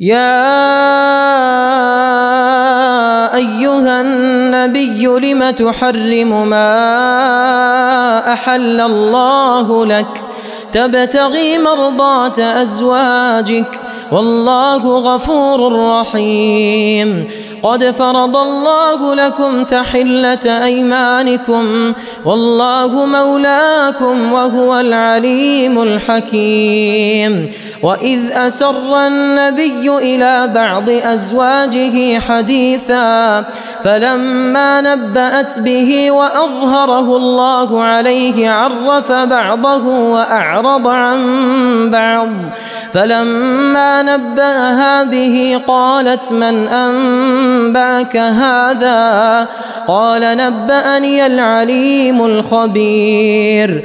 يا أيها النبي لم تحرم ما أحل الله لك؟ تبتغي مرضات أزواجك والله غفور رحيم. قد فرض الله لكم تحلة أيمانكم والله مولاكم وهو العليم الحكيم. وإذ أسر النبي إلى بعض أزواجه حديثا فلما نبأت به وأظهره الله عليه عرف بعضه وأعرض عن بعض فلما نبأها به قالت من أنباك هذا قال نبأني العليم الخبير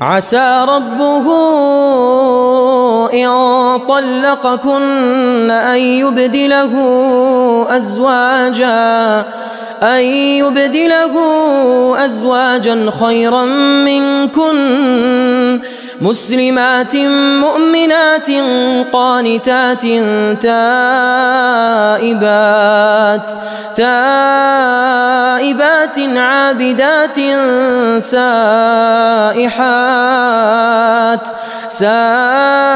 عسى ربه إن طلقكن أن يبدله أزواجا أن يبدله أزواجا خيرا منكن. مسلمات مؤمنات قانتات تائبات تائبات عابدات سائحات سائحات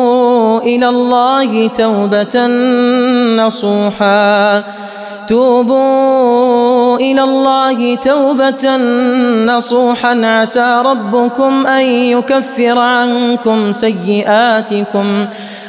إلى الله توبة نصوحا. توبوا إلى الله توبة نصوحا. عسى ربكم أن يكفر عنكم سيئاتكم.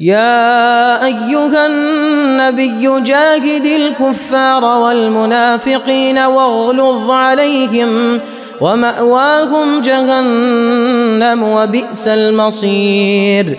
يا أيها النبي جاهد الكفار والمنافقين واغلظ عليهم ومأواهم جهنم وبئس المصير.